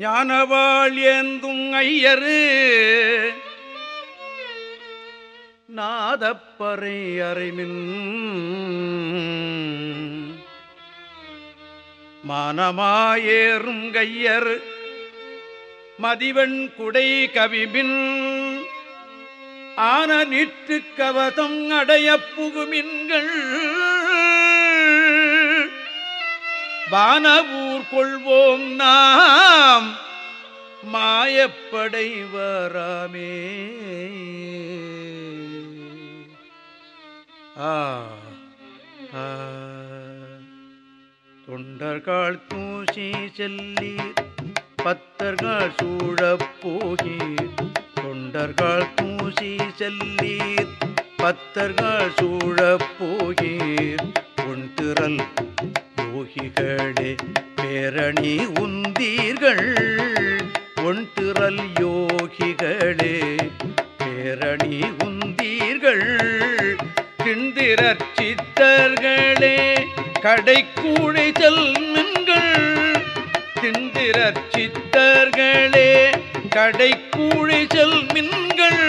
ஞானவாள் ஏந்தும் ஐயரு. நாதப்பறை அறிமின் மானமாயேறும் கையர் மதிவன் குடை கவிமின். ஆன நிற்று கவதம் அடைய புகுமின்கள். வானவூர் கொள்வோம் நான் மாயப்படை வராமே ஆ ஆ. தொண்டர்கள் தூசி செல்லீர் பத்தர்கள் சூழப் தொண்டர்கள் தூசி செல்லீர் பத்தர்கள் சூழப்போகீர் போகீர். உன்திரல் யோகிகளே பேரணி உந்தீர்கள். ஒன்றிரல் யோகிகளே பேரணி உந்தீர்கள். கிண்டிரற் சித்தர்களே கடைக்கூடை செல்லுங்கள். திண்டிரற் சித்தர்களே கடைக்கூடை செல்மின்கள்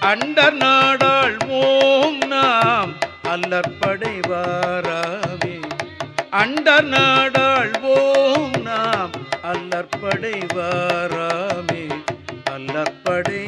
அண்டர் நாடாள் ஓம் நாம் அல்லற்படைவாராமே. அண்டர் நாடாள் ஓம் அல்லற்படை வாராமே அல்லற்படை